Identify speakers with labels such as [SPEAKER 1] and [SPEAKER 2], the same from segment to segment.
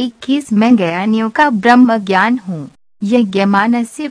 [SPEAKER 1] इक्कीस, मैं ज्ञानियों का ब्रह्म ज्ञान हूँ। यज्ञ मानस्य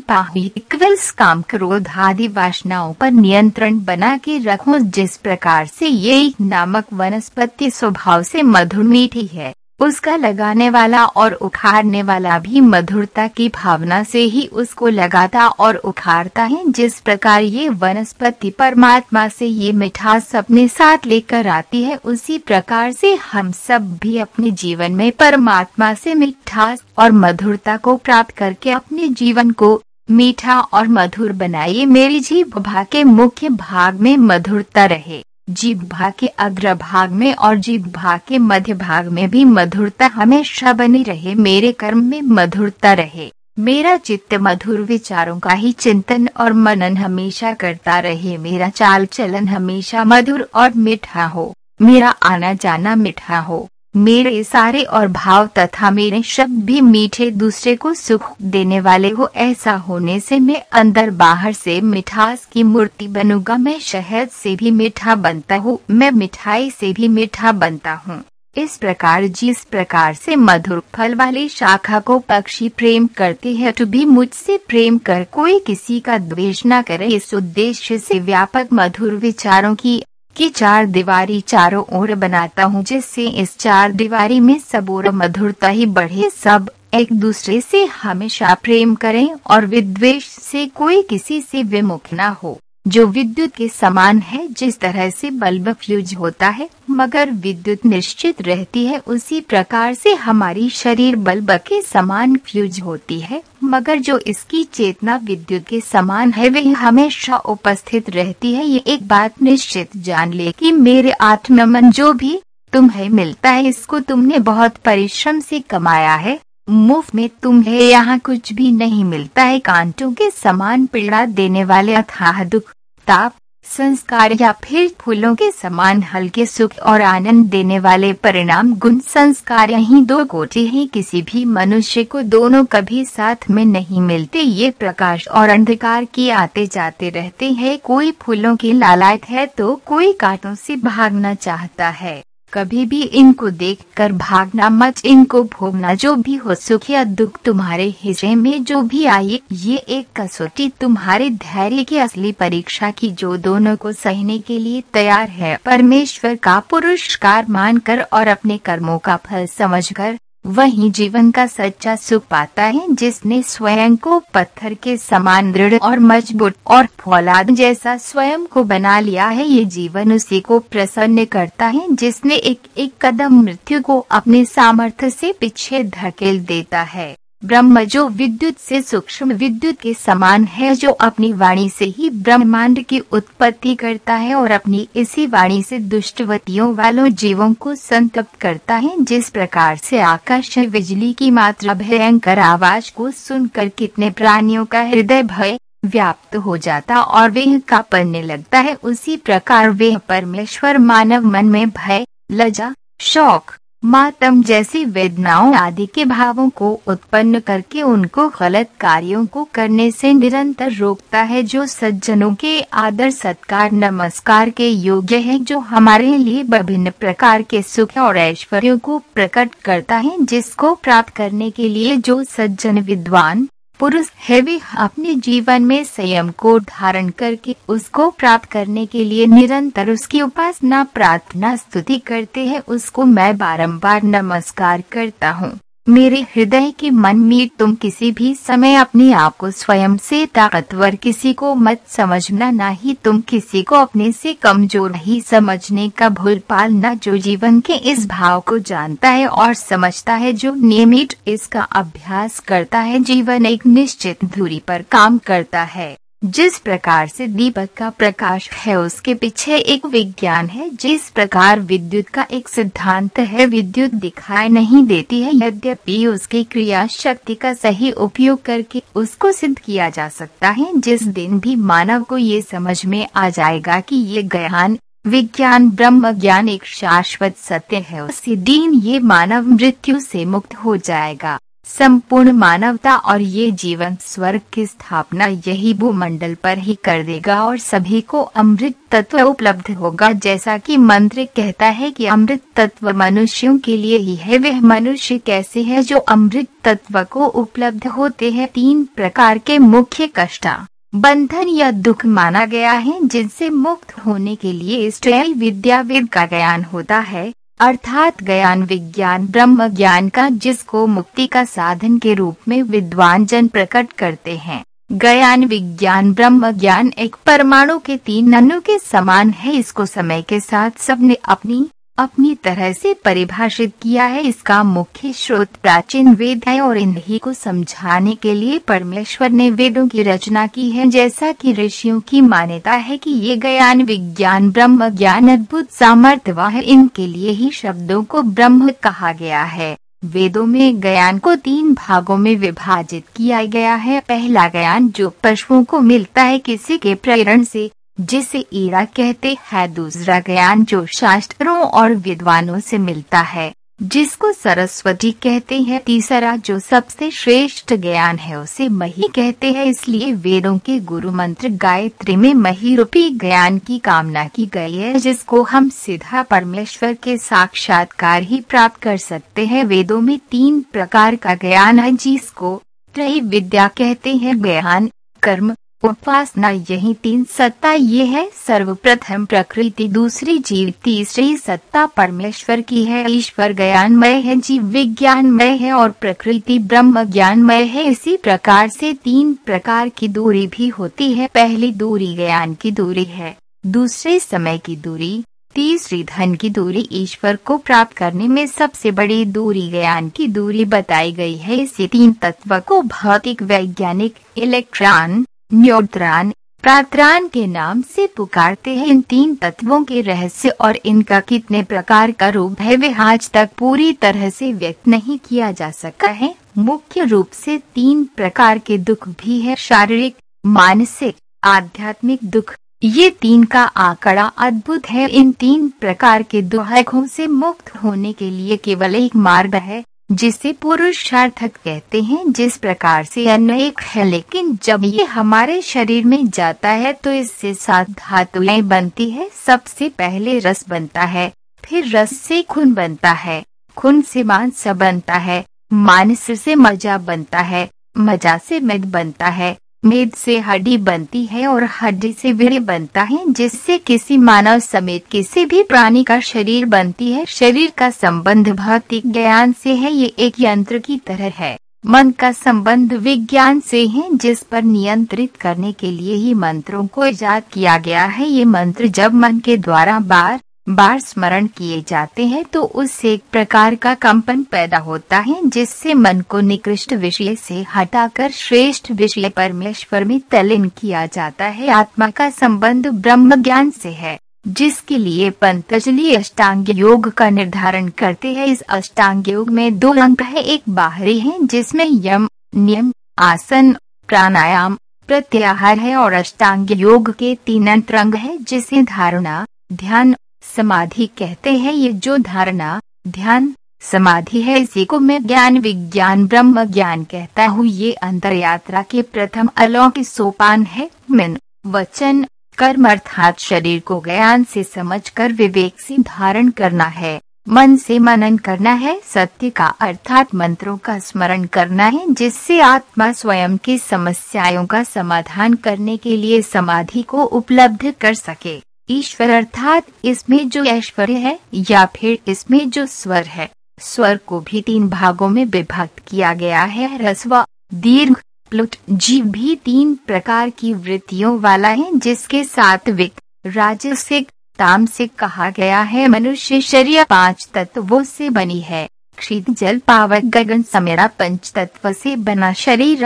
[SPEAKER 1] पाही इक्वल्स काम क्रोध आदि वासनाओं पर नियंत्रण बना के रखो, जिस प्रकार से ये नामक वनस्पति स्वभाव से मधुर मीठी है। उसका लगाने वाला और उखाड़ने वाला भी मधुरता की भावना से ही उसको लगाता और उखाड़ता है। जिस प्रकार ये वनस्पति परमात्मा से ये मिठास अपने साथ लेकर आती है, उसी प्रकार से हम सब भी अपने जीवन में परमात्मा से मिठास और मधुरता को प्राप्त करके अपने जीवन को मीठा और मधुर बनाइए। मेरी जीभ के मुख्य भाग में मधुरता रहे। जिह्वा के अग्र भाग में और जिह्वा के मध्य भाग में भी मधुरता हमेशा बनी रहे, मेरे कर्म में मधुरता रहे। मेरा चित्त मधुर विचारों का ही चिंतन और मनन हमेशा करता रहे, मेरा चाल चलन हमेशा मधुर और मीठा हो। मेरा आना जाना मीठा हो। मेरे सारे और भाव तथा मेरे शब्द भी मीठे दूसरे को सुख देने वाले हो। ऐसा होने से मैं अंदर बाहर से मिठास की मूर्ति बनूँगा। मैं शहद से भी मीठा बनता हूँ। मैं मिठाई से भी मीठा बनता हूँ। इस प्रकार जिस प्रकार से मधुर फल वाली शाखा को पक्षी प्रेम करते हैं तो भी मुझसे प्रेम कर कोई किसी का द्वेष न करे। इस उद्देश्य से व्यापक मधुर विचारों की की चार दीवारी चारों ओर बनाता हूँ, जिससे इस चार दीवारी में सब और मधुरता ही बढ़े। सब एक दूसरे से हमेशा प्रेम करें और विद्वेश से कोई किसी से विमुख न हो। जो विद्युत के समान है, जिस तरह से बल्ब फ्यूज होता है, मगर विद्युत निश्चित रहती है, उसी प्रकार से हमारी शरीर बल्ब के समान फ्यूज होती है, मगर जो इसकी चेतना विद्युत के समान है, वह हमेशा उपस्थित रहती है। ये एक बात निश्चित जान ले कि मेरे आत्ममन जो भी तुम्हें मिलता है, इसको तुमने बहुत परिश्रम से कमाया है। मुफ़्त में तुम्हें यहाँ कुछ भी नहीं मिलता है। कांटों के समान पीड़ा देने वाले अथाह दुख ताप संस्कार या फिर फूलों के समान हल्के सुख और आनंद देने वाले परिणाम गुण संस्कार यही दो कोटि ही। किसी भी मनुष्य को दोनों कभी साथ में नहीं मिलते। ये प्रकाश और अंधकार की आते जाते रहते हैं। कोई फूलों की लालायत है तो कोई कांटों से भागना चाहता है। कभी भी इनको देखकर भागना मत, इनको भोगना जो भी हो, सुख या दुख तुम्हारे हिस्से में जो भी आए, ये एक कसौटी तुम्हारे धैर्य की असली परीक्षा की, जो दोनों को सहने के लिए तैयार है। परमेश्वर का पुरस्कार मानकर और अपने कर्मों का फल समझकर वही जीवन का सच्चा सुख पाता है, जिसने स्वयं को पत्थर के समान दृढ़ और मज़बूत और फौलाद जैसा स्वयं को बना लिया है। ये जीवन उसी को प्रसन्न करता है, जिसने एक एक कदम मृत्यु को अपने सामर्थ्य से पीछे धकेल देता है। ब्रह्म जो विद्युत से सूक्ष्म विद्युत के समान है, जो अपनी वाणी से ही ब्रह्मांड की उत्पत्ति करता है और अपनी इसी वाणी से दुष्टवतियों वालों जीवों को संतप्त करता है, जिस प्रकार से आकाश बिजली की मात्रा भयंकर आवाज़ को सुनकर कितने प्राणियों का हृदय भय व्याप्त हो जाता और वह कांपने लगता है, उसी प्रकार वह परमेश्वर मानव मन में भय लजा शौक मातम जैसी वेदनाओं आदि के भावों को उत्पन्न करके उनको गलत कार्यों को करने से निरंतर रोकता है जो सज्जनों के आदर सत्कार नमस्कार के योग्य है, जो हमारे लिए विभिन्न प्रकार के सुख और ऐश्वर्यों को प्रकट करता है, जिसको प्राप्त करने के लिए जो सज्जन विद्वान पुरुष है भी अपने जीवन में संयम को धारण करके उसको प्राप्त करने के लिए निरंतर उसकी उपासना, प्रार्थना, स्तुति करते हैं। उसको मैं बारंबार नमस्कार करता हूँ। मेरे हृदय के मन में तुम किसी भी समय अपने आप को स्वयं से ताकतवर किसी को मत समझना, ना ही तुम किसी को अपने से कमज़ोर ही समझने का भूल पालना जो जीवन के इस भाव को जानता है और समझता है, जो नियमित इसका अभ्यास करता है, जीवन एक निश्चित दूरी पर काम करता है। जिस प्रकार से दीपक का प्रकाश है, उसके पीछे एक विज्ञान है। जिस प्रकार विद्युत का एक सिद्धांत है, विद्युत दिखाई नहीं देती है, यद्यपि उसकी क्रिया शक्ति का सही उपयोग करके उसको सिद्ध किया जा सकता है। जिस दिन भी मानव को ये समझ में आ जाएगा कि ये ज्ञान, विज्ञान, ब्रह्म ज्ञान एक शाश्वत सत्य है, उसी दिन ये मानव मृत्यु से मुक्त हो जाएगा। संपूर्ण मानवता और ये जीवन स्वर्ग की स्थापना यही भूमंडल पर ही कर देगा और सभी को अमृत तत्व उपलब्ध होगा। जैसा कि मंत्र कहता है कि अमृत तत्व मनुष्यों के लिए ही है। वह मनुष्य कैसे है जो अमृत तत्व को उपलब्ध होते हैं? तीन प्रकार के मुख्य कष्टा। बंधन या दुख माना गया है, जिनसे मुक्त होने के लिए स्ट्रेय विद्याविद का ज्ञान होता है। अर्थात ज्ञान विज्ञान, ब्रह्म ज्ञान का, जिसको मुक्ति का साधन के रूप में विद्वान जन प्रकट करते हैं। ज्ञान विज्ञान, ब्रह्म ज्ञान एक परमाणु के तीन अनु के समान है, इसको समय के साथ सबने अपनी अपनी तरह से परिभाषित किया है। इसका मुख्य स्रोत प्राचीन वेद है और इन्हीं को समझाने के लिए परमेश्वर ने वेदों की रचना की है। जैसा कि ऋषियों की मान्यता है कि ये ज्ञान विज्ञान, ब्रह्म ज्ञान, अद्भुत सामर्थ्य है। इनके लिए ही शब्दों को ब्रह्म कहा गया है। वेदों में ज्ञान को तीन भागों में विभाजित किया गया है। पहला ज्ञान जो पशुओं को मिलता है, किसी के प्रेरण से जिसे ईरा कहते हैं, दूसरा ज्ञान जो शास्त्रों और विद्वानों से मिलता है, जिसको सरस्वती कहते हैं। तीसरा, जो सबसे श्रेष्ठ ज्ञान है, उसे मही कहते हैं। इसलिए वेदों के गुरु मंत्र गायत्री में मही रूपी ज्ञान की कामना की गई है, जिसको हम सीधा परमेश्वर के साक्षात्कार ही प्राप्त कर सकते हैं। वेदों में तीन प्रकार का ज्ञान है, जिसको त्रय विद्या कहते हैं। ज्ञान, कर्म उपासना यही तीन सत्ता ये है, सर्वप्रथम प्रकृति, दूसरी जीव, तीसरी सत्ता, परमेश्वर की है, ईश्वर ज्ञानमय है, जीव विज्ञानमय है और प्रकृति ब्रह्म ज्ञानमय है। इसी प्रकार से तीन प्रकार की दूरी भी होती है। पहली दूरी ज्ञान की दूरी है, दूसरे समय की दूरी, तीसरी धन की दूरी, ईश्वर को प्राप्त करने में सबसे बड़ी दूरी ज्ञान की दूरी बताई गई है। इसी तीन तत्व को भौतिक, वैज्ञानिक, इलेक्ट्रॉन न्योत्रान प्रात्रान के नाम से पुकारते हैं। इन तीन तत्वों के रहस्य और इनका कितने प्रकार का रूप है, वे आज तक पूरी तरह से व्यक्त नहीं किया जा सका है। मुख्य रूप से तीन प्रकार के दुख भी है, शारीरिक, मानसिक, आध्यात्मिक दुख। ये तीन का आंकड़ा अद्भुत है। इन तीन प्रकार के दुखों से मुक्त होने के लिए केवल एक मार्ग है। जिसे पुरुषार्थक कहते हैं, जिस प्रकार से अन्न एक है, लेकिन जब ये हमारे शरीर में जाता है तो इससे सात धातुएँ बनती है। सबसे पहले रस बनता है, फिर रस से खून बनता है, खून से मांस बनता है मानस से मज़ा बनता है, मज़ा से मेद बनता है मेद से हड्डी बनती है और हड्डी से वीर बनता है, जिससे किसी मानव समेत किसी भी प्राणी का शरीर बनती है। शरीर का संबंध भौतिक ज्ञान से है, ये एक यंत्र की तरह है। मन का संबंध विज्ञान से है, जिस पर नियंत्रित करने के लिए ही मंत्रों को ईजाद किया गया है। ये मंत्र जब मन के द्वारा बार बार स्मरण किए जाते हैं तो उससे एक प्रकार का कंपन पैदा होता है, जिससे मन को निकृष्ट विषय से हटाकर श्रेष्ठ विषय परमेश्वर में तलीन किया जाता है। आत्मा का संबंध ब्रह्म ज्ञान से है, जिसके लिए पंतजलि अष्टांग योग का निर्धारण करते हैं। इस अष्टांग योग में दो अंक है, एक बाहरी है, जिसमें यम, नियम, आसन, प्राणायाम, प्रत्याहार है, और अष्टांग योग के तीन अंतरंग है, जिसे धारणा, ध्यान समाधि कहते हैं, ये जो धारणा, ध्यान, समाधि है, इसी को मैं ज्ञान विज्ञान, ब्रह्म ज्ञान कहता हूँ। ये अंतर यात्रा के प्रथम अलौकिक सोपान है। मन, वचन, कर्म अर्थात शरीर को ज्ञान से समझकर विवेक से धारण करना है। मन से मनन करना है, सत्य का अर्थात मंत्रों का स्मरण करना है, जिससे आत्मा स्वयं की समस्याओं का समाधान करने के लिए समाधि को उपलब्ध कर सके। ईश्वर अर्थात इसमें जो ऐश्वर्य है या फिर इसमें जो स्वर है। स्वर को भी तीन भागों में विभक्त किया गया है। रस्व दीर्घ प्लुट जीव भी तीन प्रकार की वृत्तियों वाला है, जिसके सात्विक राजसिक, तामसिक कहा गया है। मनुष्य शरीर पाँच तत्वों से बनी है। क्षित जल, पावक, गगन, समेरा, पंच तत्व से बना शरीर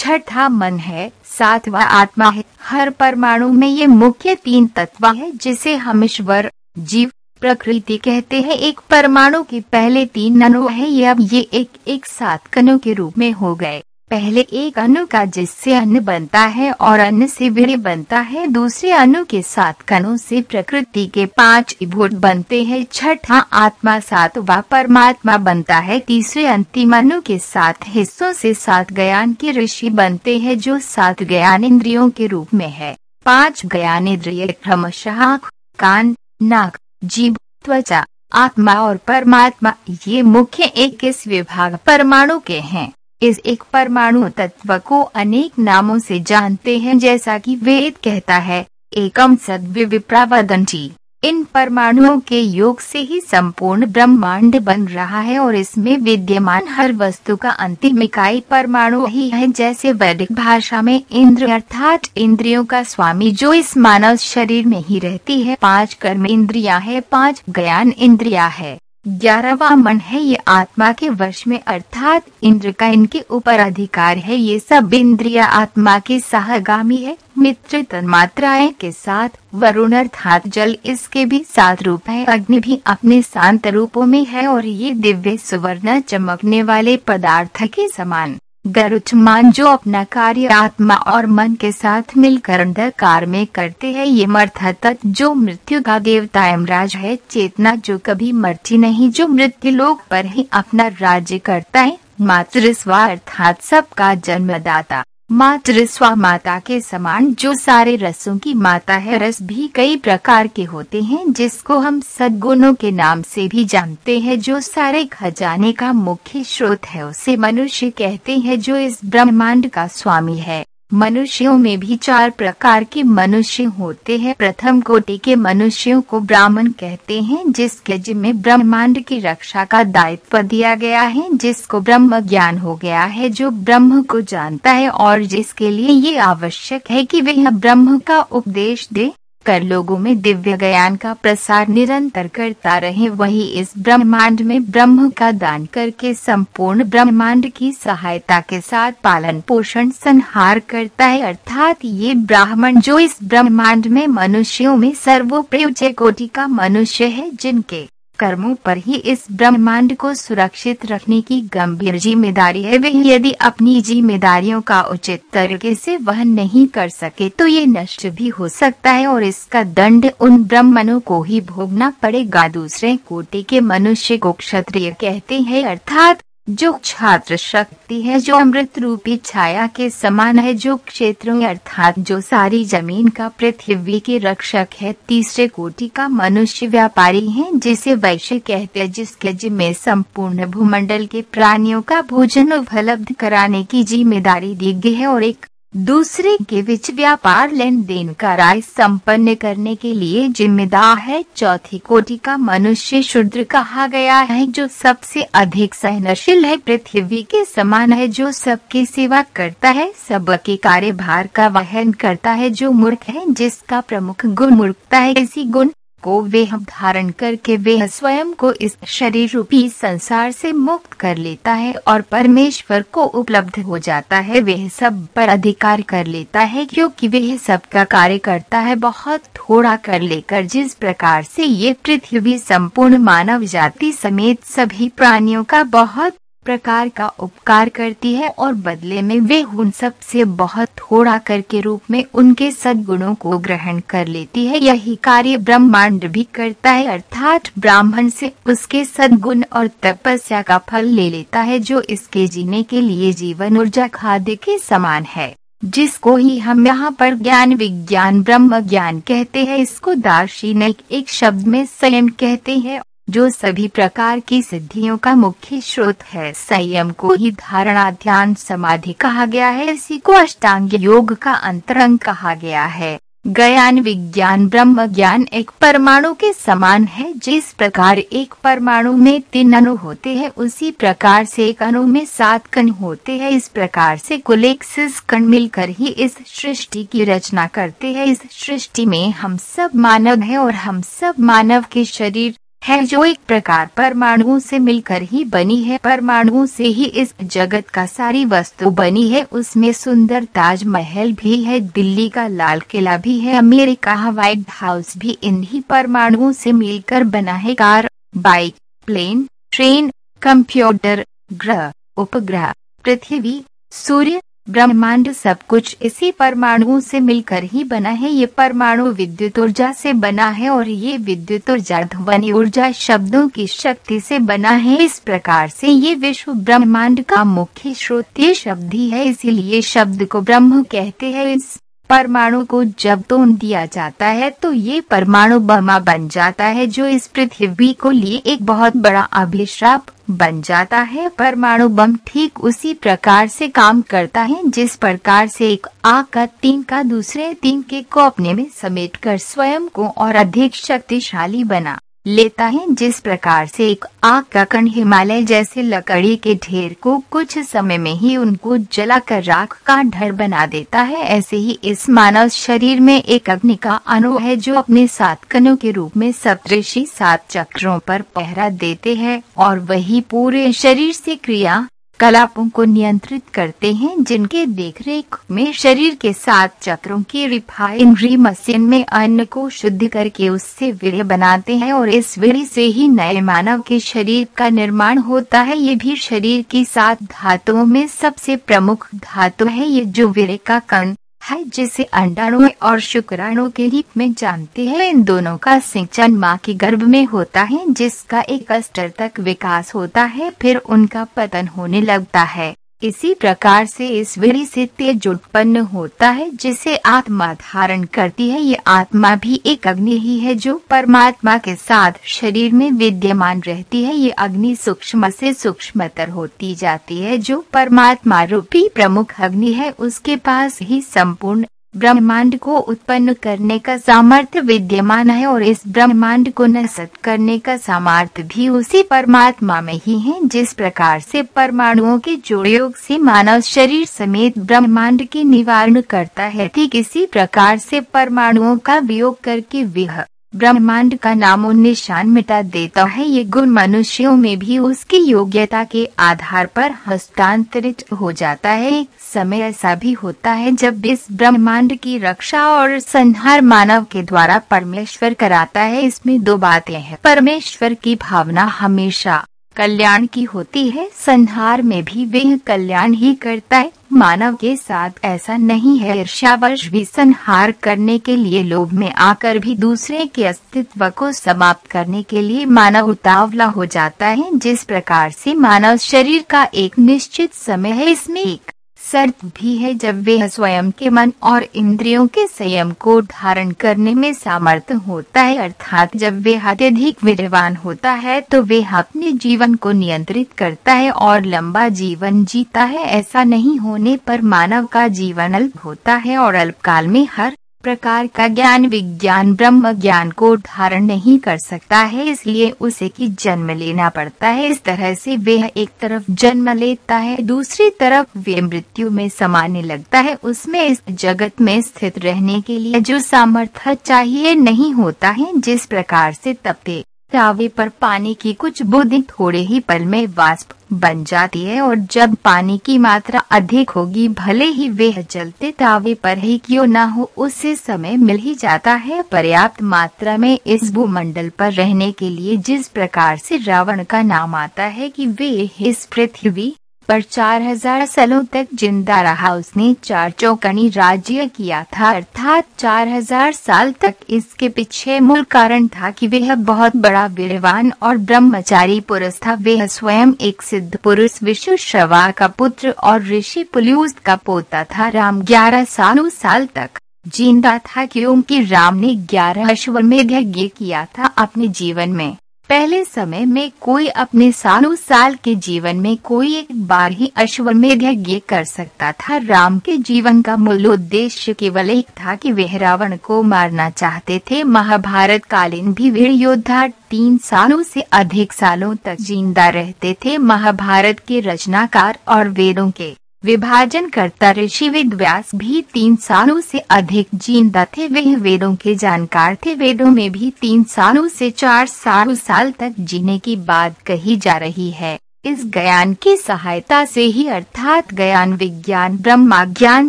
[SPEAKER 1] छठा मन है, सातवा आत्मा है। हर परमाणु में ये मुख्य तीन तत्व है, जिसे हम ईश्वर, जीव, प्रकृति कहते हैं। एक परमाणु के पहले तीन अणु है, ये अब ये एक एक सात कनों के रूप में हो गए। पहले एक अणु का जिससे अन्न बनता है और अन्न से वीर्य बनता है, दूसरे अणु के साथ कणों से प्रकृति के पाँच भूत बनते हैं। छठा आत्मा सातवा परमात्मा बनता है। तीसरे अंतिम अणु के सात हिस्सों से सात ज्ञान के ऋषि बनते हैं, जो सात ज्ञान इंद्रियों के रूप में है। पाँच ज्ञान इंद्रिय क्रमशः कान, नाक जीभ त्वचा, आत्मा और परमात्मा, ये मुख्य इक्कीस विभाग परमाणु के हैं। इस एक परमाणु तत्व को अनेक नामों से जानते हैं, जैसा कि वेद कहता है, एकम सद्विप्रावदंती इन परमाणुओं के योग से ही संपूर्ण ब्रह्मांड बन रहा है और इसमें विद्यमान हर वस्तु का अंतिम इकाई परमाणु ही है, जैसे वैदिक भाषा में इंद्र अर्थात इंद्रियों का स्वामी, जो इस मानव शरीर में ही रहती है। पाँच कर्म इंद्रिया है, पाँच ज्ञान इंद्रिया है। ग्यारहवा मन है ये आत्मा के वश में, अर्थात इंद्र का इनके ऊपर अधिकार है। ये सब इंद्रिया आत्मा के सहगामी है मित्र तन्मात्राएँ के साथ, वरुण अर्थात जल इसके भी सात रूप है। अग्नि भी अपने शांत रूपों में है और ये दिव्य सुवर्ण चमकने वाले पदार्थ के समान। गरुचमान जो अपना कार्य आत्मा और मन के साथ मिलकर अंधकार में करते हैं, ये मर्थत जो मृत्यु का देवता यमराज है, चेतना जो कभी मरती नहीं, जो मृत्यु लोग पर ही अपना राज्य करता है, मातृ स्वार्थात सबका जन्मदाता। मातृ स्वा माता के समान जो सारे रसों की माता है, रस भी कई प्रकार के होते हैं, जिसको हम सद्गुणों के नाम से भी जानते हैं, जो सारे खजाने का मुख्य स्रोत है, उसे मनुष्य कहते हैं, जो इस ब्रह्मांड का स्वामी है। मनुष्यों में भी चार प्रकार के मनुष्य होते हैं। प्रथम कोटि के मनुष्यों को ब्राह्मण कहते हैं जिसके जिम्मे ब्रह्मांड की रक्षा का दायित्व दिया गया है, जिसको ब्रह्म ज्ञान हो गया है, जो ब्रह्म को जानता है और जिसके लिए ये आवश्यक है कि वह ब्रह्म का उपदेश दे। कर लोगों में दिव्य ज्ञान का प्रसार निरंतर करता रहे। वही इस ब्रह्मांड में ब्रह्म का दान करके संपूर्ण ब्रह्मांड की सहायता के साथ पालन पोषण संहार करता है। अर्थात ये ब्राह्मण जो इस ब्रह्मांड में मनुष्यों में सर्वोपरि कोटि का मनुष्य है, जिनके कर्मों पर ही इस ब्रह्मांड को सुरक्षित रखने की गंभीर ज़िम्मेदारी है। वे यदि अपनी जिम्मेदारियों का उचित तरीके से वहन नहीं कर सके तो ये नष्ट भी हो सकता है और इसका दंड उन ब्राह्मणों को ही भोगना पड़ेगा। दूसरे कोटे के मनुष्य को क्षत्रिय कहते हैं, अर्थात जो छात्र शक्ति है, जो अमृत रूपी छाया के समान है, जो क्षेत्रों अर्थात जो सारी ज़मीन का पृथ्वी के रक्षक है, तीसरे कोटि का मनुष्य व्यापारी है, जिसे वैश्य कहते हैं, जिसके जिम्मे संपूर्ण भूमंडल के प्राणियों का भोजन उपलब्ध कराने की ज़िम्मेदारी दी गई है और एक दूसरे के बीच व्यापार लेन देन का राय संपन्न करने के लिए जिम्मेदार है। चौथी कोटि का मनुष्य शुद्र कहा गया है, जो सबसे अधिक सहनशील है। पृथ्वी के समान है, जो सबकी सेवा करता है। सबके कार्यभार का वहन करता है, जो मूर्ख है, जिसका प्रमुख गुण मूर्खता है। इसी गुण को वह धारण करके वह स्वयं को इस शरीर रूपी संसार से मुक्त कर लेता है और परमेश्वर को उपलब्ध हो जाता है। वह सब पर अधिकार कर लेता है क्योंकि वह सबका कार्य करता है। बहुत थोड़ा कर लेकर जिस प्रकार से ये पृथ्वी संपूर्ण मानव जाति समेत सभी प्राणियों का बहुत प्रकार का उपकार करती है और बदले में वे उन सबसे बहुत थोड़ा कर के रूप में उनके सद्गुणों को ग्रहण कर लेती है। यही कार्य ब्रह्मांड भी करता है, अर्थात ब्राह्मण से उसके सद्गुण और तपस्या का फल ले लेता है, जो इसके जीने के लिए जीवन ऊर्जा खाद्य के समान है। जिसको ही हम यहाँ पर ज्ञान विज्ञान ब्रह्म ज्ञान कहते हैं, इसको दार्शनिक एक शब्द में संयम कहते हैं। जो सभी प्रकार की सिद्धियों का मुख्य स्रोत है। संयम को ही धारणा ध्यान समाधि कहा गया है। इसी को अष्टांग योग का अंतरंग कहा गया है। ज्ञान विज्ञान ब्रह्म ज्ञान एक परमाणु के समान है। जिस प्रकार एक परमाणु में तीन अणु होते हैं, उसी प्रकार से एक अणु में सात कण होते हैं। इस प्रकार से कुल एक कण मिलकर ही इस सृष्टि की रचना करते हैं। इस सृष्टि में हम सब मानव हैं और हम सब मानव के शरीर है जो एक प्रकार परमाणुओं से मिलकर ही बनी है। परमाणुओं से ही इस जगत का सारी वस्तु बनी है। उसमें सुंदर ताजमहल भी है, दिल्ली का लाल किला भी है, अमेरिका व्हाइट हाउस भी इन्हीं परमाणुओं से मिलकर बना है। Car, bike, plane, train, computer, ग्रह, उपग्रह, पृथ्वी, सूर्य ब्रह्मांड सब कुछ इसी परमाणुओं से मिलकर ही बना है। ये परमाणु विद्युत ऊर्जा से बना है और ये विद्युत ऊर्जा ध्वनि ऊर्जा शब्दों की शक्ति से बना है। इस प्रकार से ये विश्व ब्रह्मांड का मुख्य श्रोत शब्द ही है। इसीलिए शब्द को ब्रह्म कहते हैं। इस परमाणु को जब तोड़ दिया जाता है तो ये परमाणु बमा बन जाता है, जो इस पृथ्वी को लिए एक बहुत बड़ा अभिश्राप बन जाता है। परमाणु बम ठीक उसी प्रकार से काम करता है, जिस प्रकार से एक आग का तीन का दूसरे तीन के को अपने में समेटकर स्वयं को और अधिक शक्तिशाली बना। लेता है, जिस प्रकार से एक आग का कण हिमालय जैसे लकड़ी के ढेर को कुछ समय में ही उनको जलाकर राख का ढर बना देता है। ऐसे ही इस मानव शरीर में एक अग्नि का अणु है, जो अपने सात कणों के रूप में सप्तषि सात चक्रों पर पहरा देते हैं, और वही पूरे शरीर से क्रिया कलापों को नियंत्रित करते हैं, जिनके देखरेख में शरीर के साथ चक्रों की रिफाइनरी मशीन में अन्न को शुद्ध करके उससे विड़े बनाते हैं और इस विड़ी से ही नए मानव के शरीर का निर्माण होता है। ये भी शरीर की सात धातुओं में सबसे प्रमुख धातु है। ये जो विड़े का कण है, जिसे अंडाणु और शुक्राणु के रूप में जानते हैं। इन दोनों का सिंचन माँ के गर्भ में होता है, जिसका एक स्तर तक विकास होता है, फिर उनका पतन होने लगता है। इसी प्रकार से इस विधि से तेज उत्पन्न होता है, जिसे आत्मा धारण करती है। ये आत्मा भी एक अग्नि ही है जो परमात्मा के साथ शरीर में विद्यमान रहती है। ये अग्नि सूक्ष्म से सूक्ष्मतर होती जाती है, जो परमात्मा रूपी प्रमुख अग्नि है। उसके पास ही संपूर्ण ब्रह्मांड को उत्पन्न करने का सामर्थ्य विद्यमान है और इस ब्रह्मांड को नष्ट करने का सामर्थ्य भी उसी परमात्मा में ही है, जिस प्रकार से परमाणुओं के जोड़योग से मानव शरीर समेत ब्रह्मांड की निवारण करता है, ठीक इसी प्रकार से परमाणुओं का वियोग करके वह ब्रह्मांड का नामो निशान मिटा देता है। ये गुण मनुष्यों में भी उसकी योग्यता के आधार पर हस्तांतरित हो जाता है। समय ऐसा भी होता है जब इस ब्रह्मांड की रक्षा और संहार मानव के द्वारा परमेश्वर कराता है। इसमें दो बातें हैं। परमेश्वर की भावना हमेशा कल्याण की होती है, संहार में भी वह कल्याण ही करता है। मानव के साथ ऐसा नहीं है, ईर्ष्यावश भी संहार करने के लिए लोभ में आकर भी दूसरे के अस्तित्व को समाप्त करने के लिए मानव उतावला हो जाता है, जिस प्रकार से मानव शरीर का एक निश्चित समय है, इसमें एक शर्त भी है जब वे स्वयं के मन और इंद्रियों के संयम को धारण करने में सामर्थ्य होता है, अर्थात जब वे अत्यधिक विद्यवान होता है तो वे अपने जीवन को नियंत्रित करता है और लंबा जीवन जीता है। ऐसा नहीं होने पर मानव का जीवन अल्प होता है और अल्पकाल में हर प्रकार का ज्ञान विज्ञान ब्रह्म ज्ञान को धारण नहीं कर सकता है, इसलिए उसे की जन्म लेना पड़ता है। इस तरह से वह एक तरफ़ जन्म लेता है, दूसरी तरफ़ वे मृत्यु में समाने लगता है। उसमें इस जगत में स्थित रहने के लिए जो सामर्थ्य चाहिए नहीं होता है, जिस प्रकार से तपते तावे पर पानी की कुछ बूंदें थोड़े ही पल में वाष्प बन जाती है और जब पानी की मात्रा अधिक होगी, भले ही वे जलते तावे पर ही क्यों ना हो उससे समय मिल ही जाता है। पर्याप्त मात्रा में इस भूमंडल पर रहने के लिए जिस प्रकार से रावण का नाम आता है कि वे इस पृथ्वी पर चार हज़ार सालों तक ज़िंदा रहा। उसने चार चौकनी राज्य किया था, अर्थात चार हज़ार साल तक। इसके पीछे मूल कारण था कि वह बहुत बड़ा वीरवान और ब्रह्मचारी पुरुष था। वह स्वयं एक सिद्ध पुरुष विश्व श्रवा का पुत्र और ऋषि पुलूस का पोता था। राम ग्यारह सालों साल तक ज़िंदा था, क्योंकि राम ने ग्यारह अश्वमेध यज्ञ किया था अपने जीवन में। पहले समय में कोई अपने सालों साल के जीवन में कोई एक बार ही अश्वमेध यज्ञ कर सकता था। राम के जीवन का मूल उद्देश्य केवल एक था कि वे रावण को मारना चाहते थे। महाभारत कालीन भी वीर योद्धा तीन सालों से अधिक सालों तक ज़िंदा रहते थे। महाभारत के रचनाकार और वेदों के विभाजन करता ऋषि वेद व्यास भी तीन सालों से अधिक ज़िंदा थे वे वेदों के जानकार थे। वेदों में भी तीन सालों से चार सालों साल तक जीने की बात कही जा रही है। इस ज्ञान की सहायता से ही अर्थात ज्ञान विज्ञान, ब्रह्मा ज्ञान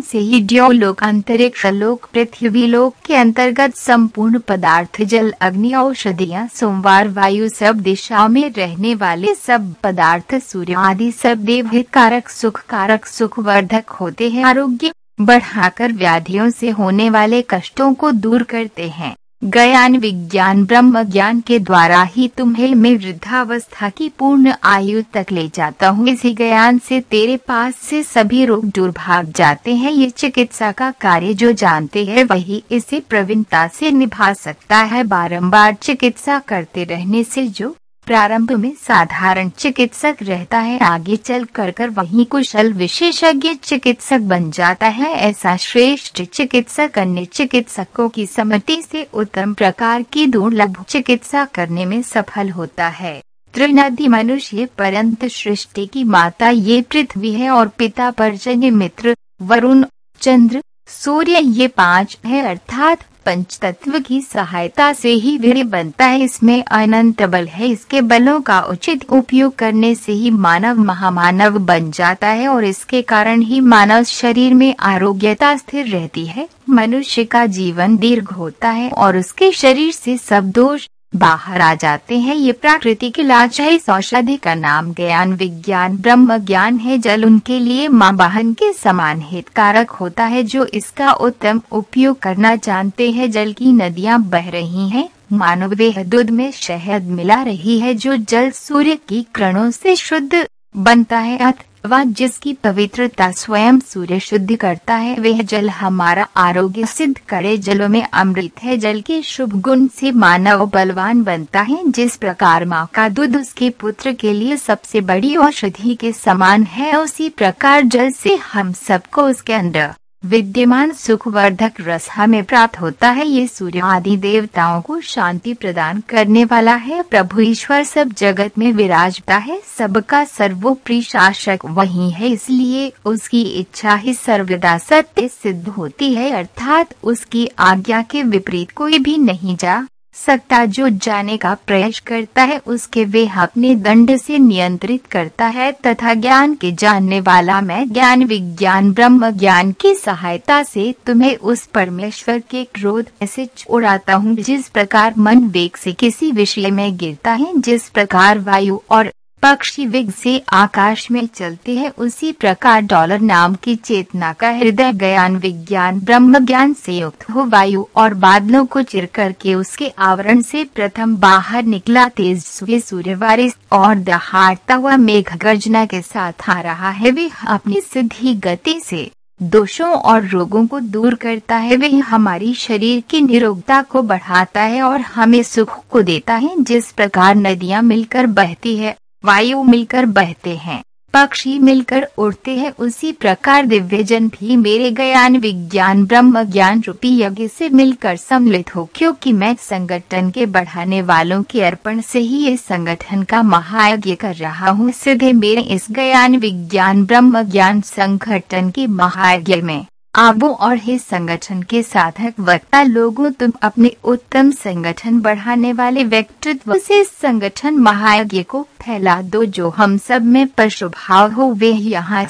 [SPEAKER 1] से ही द्योलोक अंतरिक्ष लोक, पृथ्वी लोक के अंतर्गत संपूर्ण पदार्थ, जल, अग्नि, औषधियाँ, सोमवार, वायु सब दिशाओं में रहने वाले सब पदार्थ, सूर्य आदि सब देवहित कारक सुख कारक सुख वर्धक होते हैं। आरोग्य बढ़ाकर व्याधियों से होने वाले कष्टों को दूर करते हैं। ज्ञान विज्ञान ब्रह्म ज्ञान के द्वारा ही तुम्हें मैं वृद्धावस्था की पूर्ण आयु तक ले जाता हूँ। इसी ज्ञान से तेरे पास से सभी रोग दूर भाग जाते हैं। ये चिकित्सा का कार्य जो जानते हैं, वही इसे प्रवीणता से निभा सकता है। बारंबार चिकित्सा करते रहने से जो प्रारंभ में साधारण चिकित्सक रहता है, आगे चल कर कर वही कुशल विशेषज्ञ चिकित्सक बन जाता है। ऐसा श्रेष्ठ चिकित्सक अन्य चिकित्सकों की समिति से उत्तम प्रकार की दुर्लभ चिकित्सा करने में सफल होता है। त्रिनदी मनुष्य परंत सृष्टि की माता ये पृथ्वी है और पिता पर्जन्य मित्र वरुण, चंद्र सूर्य ये पाँच है अर्थात पंच तत्व की सहायता से ही वीर बनता है। इसमें अनंत बल है। इसके बलों का उचित उपयोग करने से ही मानव महामानव बन जाता है और इसके कारण ही मानव शरीर में आरोग्यता स्थिर रहती है। मनुष्य का जीवन दीर्घ होता है और उसके शरीर से सब दोष बाहर आ जाते हैं। ये प्राकृतिक इलाज है इस औषधि का नाम ज्ञान विज्ञान, ब्रह्म ज्ञान है। जल उनके लिए माँ बहन के समान हितकारक होता है, जो इसका उत्तम उपयोग करना जानते हैं। जल की नदियाँ बह रही हैं। मानव वेह दूध में शहद मिला रही है, जो जल सूर्य की किरणों से शुद्ध बनता है। अथवा जिसकी पवित्रता स्वयं सूर्य शुद्ध करता है, वह जल हमारा आरोग्य सिद्ध करे, जलों में अमृत है, जल के शुभ गुण से मानव बलवान बनता है, जिस प्रकार माँ का दूध उसके पुत्र के लिए सबसे बड़ी औषधि के समान है, उसी प्रकार जल से हम सबको उसके अंदर विद्यमान सुखवर्धक रस हमें प्राप्त होता है। ये सूर्य आदि देवताओं को शांति प्रदान करने वाला है। प्रभु ईश्वर सब जगत में विराजता है। सबका सर्वोपरि शासक वही है। इसलिए उसकी इच्छा ही सर्वदा सत्य सिद्ध होती है। अर्थात उसकी आज्ञा के विपरीत कोई भी नहीं जा सकता जो जाने का प्रयास करता है, उसके वे अपने दंड से नियंत्रित करता है तथा ज्ञान के जानने वाला मैं ज्ञान विज्ञान, ब्रह्म ज्ञान की सहायता से तुम्हें उस परमेश्वर के क्रोध से उड़ाता हूँ, जिस प्रकार मन वेग से किसी विषय में गिरता है, जिस प्रकार वायु और पक्षी वेग से आकाश में चलते हैं। उसी प्रकार डॉलर नाम की चेतना का हृदय ज्ञान विज्ञान ब्रह्म ज्ञान से युक्त हो। वायु और बादलों को चिर करके उसके आवरण से प्रथम बाहर निकला। तेज सूर्य बारिश और दहाड़ता हुआ मेघ गर्जना के साथ आ रहा है। वे अपनी सीधी गति से दोषों और रोगों को दूर करता है। वह हमारी शरीर की निरोगता को बढ़ाता है और हमें सुख को देता है। जिस प्रकार नदियाँ मिलकर बहती है वायु मिलकर बहते हैं। पक्षी मिलकर उड़ते हैं। उसी प्रकार दिव्य जन भी मेरे ज्ञान विज्ञान ब्रह्म ज्ञान रूपी यज्ञ से मिलकर सम्मिलित हो। क्योंकि मैं संगठन के बढ़ाने वालों के अर्पण से ही इस संगठन का महायज्ञ कर रहा हूँ। सीधे मेरे इस ज्ञान विज्ञान ब्रह्म ज्ञान संगठन के महायज्ञ में आबो और हित संगठन के साधक वक्ता, लोगों, तुम अपने उत्तम संगठन बढ़ाने वाले व्यक्तित्व से संगठन महायज्ञ को फैला दो, जो हम सब में पशु भाव हो। वे यहाँ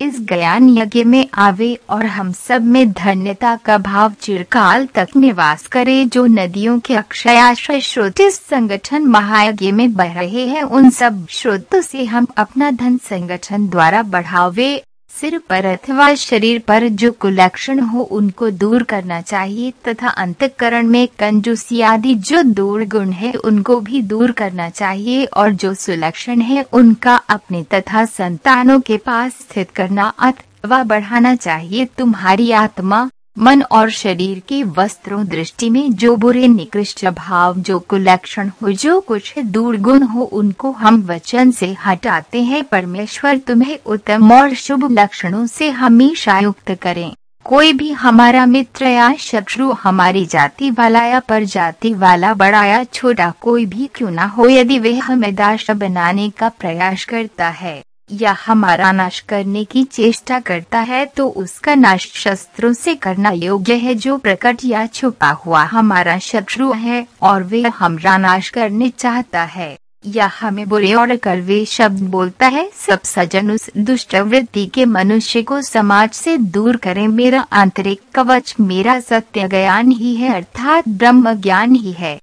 [SPEAKER 1] इस ज्ञान यज्ञ में आवे और हम सब में धन्यता का भाव चिरकाल तक निवास करे, जो नदियों के अक्षयाश्रय स्रोत इस संगठन महायज्ञ में बह रहे हैं। उन सब स्रोतों से हम अपना धन संगठन द्वारा बढ़ावे सिर पर अथवा शरीर पर जो कुलक्षण हो उनको दूर करना चाहिए तथा अंतकरण में कंजूसी आदि जो दूर गुण है उनको भी दूर करना चाहिए और जो सुलक्षण है उनका अपने तथा संतानों के पास स्थित करना अथवा बढ़ाना चाहिए। तुम्हारी आत्मा मन और शरीर के वस्त्रों दृष्टि में जो बुरे, निकृष्ट भाव जो कुलक्षण हो, जो कुछ दुर्गुण हो, उनको हम वचन से हटाते हैं। परमेश्वर, तुम्हें उत्तम और शुभ लक्षणों से हमेशा युक्त करें। कोई भी हमारा मित्र या शत्रु हमारी जाति वाला या पर जाति वाला, बड़ा या छोटा, कोई भी क्यों ना हो, यदि वह हमें दाश बनाने का प्रयास करता है। या हमारा नाश करने की चेष्टा करता है तो उसका नाश शस्त्रों से करना योग्य है जो प्रकट या छुपा हुआ हमारा शत्रु है, और वे हमारा नाश करने चाहता है। या हमें बुरे और कड़वे शब्द बोलता है, सब सजन उस दुष्ट वृत्ति के मनुष्य को समाज से दूर करें, मेरा आंतरिक कवच मेरा सत्य ज्ञान ही है, अर्थात ब्रह्म ज्ञान ही है।